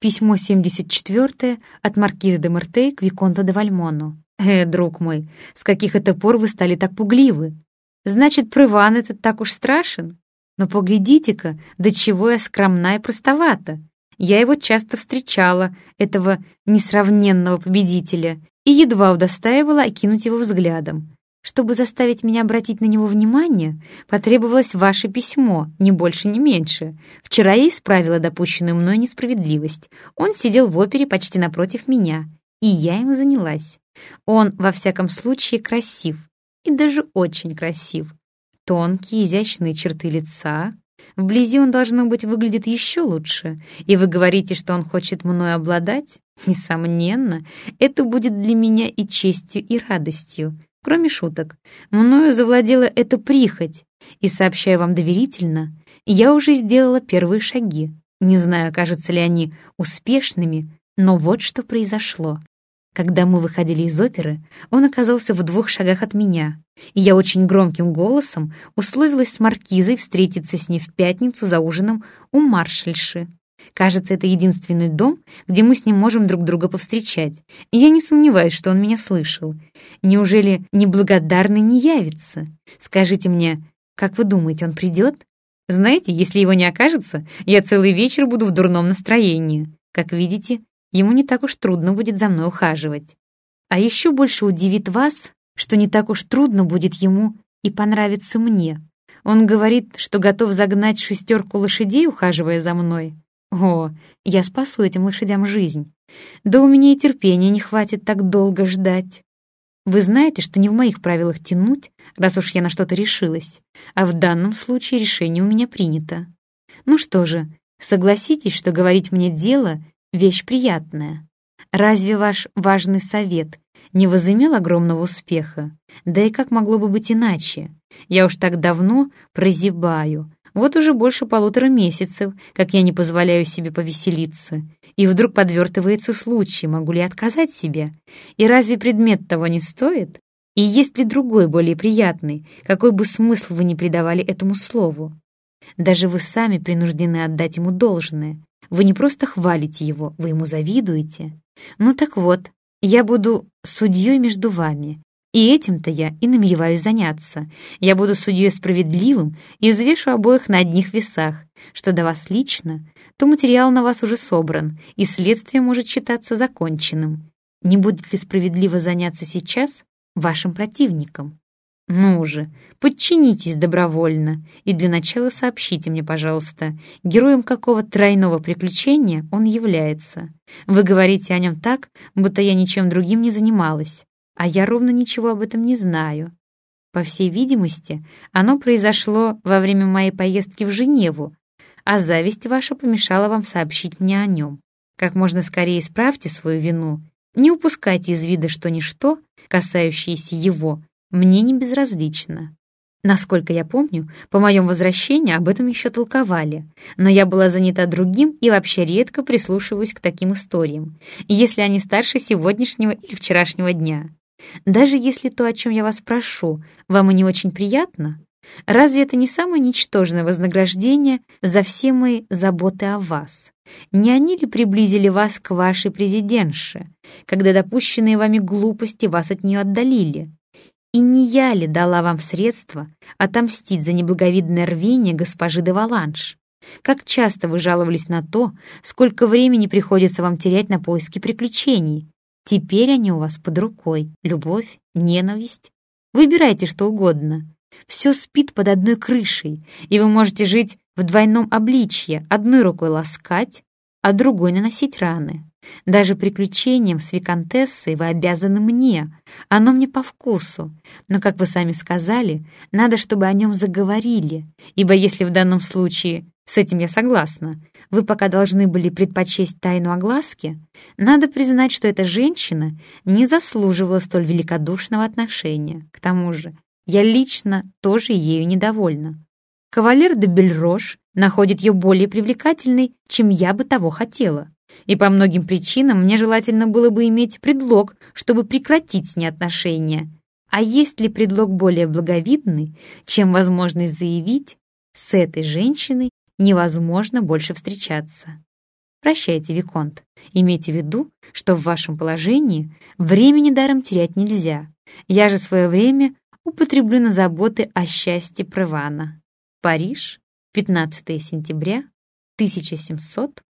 Письмо 74 от маркиза де Мертей к Виконту де Вальмону. «Э, друг мой, с каких это пор вы стали так пугливы? Значит, Прыван этот так уж страшен? Но поглядите-ка, до чего я скромна и простовата. Я его часто встречала, этого несравненного победителя, и едва удостаивала окинуть его взглядом. Чтобы заставить меня обратить на него внимание, потребовалось ваше письмо, ни больше, ни меньше. Вчера я исправила допущенную мной несправедливость. Он сидел в опере почти напротив меня, и я им занялась. Он, во всяком случае, красив, и даже очень красив. Тонкие, изящные черты лица. Вблизи он, должно быть, выглядит еще лучше. И вы говорите, что он хочет мною обладать? Несомненно, это будет для меня и честью, и радостью. Кроме шуток, мною завладела эта прихоть, и, сообщаю вам доверительно, я уже сделала первые шаги. Не знаю, кажутся ли они успешными, но вот что произошло. Когда мы выходили из оперы, он оказался в двух шагах от меня, и я очень громким голосом условилась с маркизой встретиться с ней в пятницу за ужином у маршальши. Кажется, это единственный дом, где мы с ним можем друг друга повстречать. И я не сомневаюсь, что он меня слышал. Неужели неблагодарный не явится? Скажите мне, как вы думаете, он придет? Знаете, если его не окажется, я целый вечер буду в дурном настроении. Как видите, ему не так уж трудно будет за мной ухаживать. А еще больше удивит вас, что не так уж трудно будет ему и понравиться мне. Он говорит, что готов загнать шестерку лошадей, ухаживая за мной. О, я спасу этим лошадям жизнь. Да у меня и терпения не хватит так долго ждать. Вы знаете, что не в моих правилах тянуть, раз уж я на что-то решилась, а в данном случае решение у меня принято. Ну что же, согласитесь, что говорить мне дело — вещь приятная. Разве ваш важный совет не возымел огромного успеха? Да и как могло бы быть иначе? Я уж так давно прозябаю, вот уже больше полутора месяцев, как я не позволяю себе повеселиться. И вдруг подвертывается случай, могу ли отказать себе? И разве предмет того не стоит? И есть ли другой, более приятный, какой бы смысл вы ни придавали этому слову? Даже вы сами принуждены отдать ему должное. Вы не просто хвалите его, вы ему завидуете. Ну так вот, я буду судьей между вами, и этим-то я и намереваюсь заняться. Я буду судьей справедливым и взвешу обоих на одних весах. Что до вас лично, то материал на вас уже собран, и следствие может считаться законченным. Не будет ли справедливо заняться сейчас вашим противником? Ну же, подчинитесь добровольно и для начала сообщите мне, пожалуйста, героем какого тройного приключения он является. Вы говорите о нем так, будто я ничем другим не занималась а я ровно ничего об этом не знаю. По всей видимости, оно произошло во время моей поездки в Женеву, а зависть ваша помешала вам сообщить мне о нем. Как можно скорее исправьте свою вину. Не упускайте из вида что ничто, касающееся его, мне не безразлично. Насколько я помню, по моем возвращении об этом еще толковали, но я была занята другим и вообще редко прислушиваюсь к таким историям, если они старше сегодняшнего или вчерашнего дня. Даже если то, о чем я вас прошу, вам и не очень приятно, разве это не самое ничтожное вознаграждение за все мои заботы о вас? Не они ли приблизили вас к вашей президентше, когда допущенные вами глупости вас от нее отдалили? И не я ли дала вам средства отомстить за неблаговидное рвение госпожи де Валанш? Как часто вы жаловались на то, сколько времени приходится вам терять на поиски приключений? Теперь они у вас под рукой. Любовь, ненависть. Выбирайте что угодно. Все спит под одной крышей, и вы можете жить в двойном обличье, одной рукой ласкать, а другой наносить раны. Даже приключением с виконтессой вы обязаны мне, оно мне по вкусу. Но, как вы сами сказали, надо, чтобы о нем заговорили, ибо если в данном случае с этим я согласна. Вы пока должны были предпочесть тайну огласки. Надо признать, что эта женщина не заслуживала столь великодушного отношения. К тому же, я лично тоже ею недовольна. Кавалер де Бельрош находит ее более привлекательной, чем я бы того хотела. И по многим причинам мне желательно было бы иметь предлог, чтобы прекратить с ней отношения. А есть ли предлог более благовидный, чем возможность заявить, с этой женщиной невозможно больше встречаться. Прощайте, Виконт. Имейте в виду, что в вашем положении времени даром терять нельзя. Я же свое время употреблю на заботы о счастье Прывана. Париж, 15 сентября 1700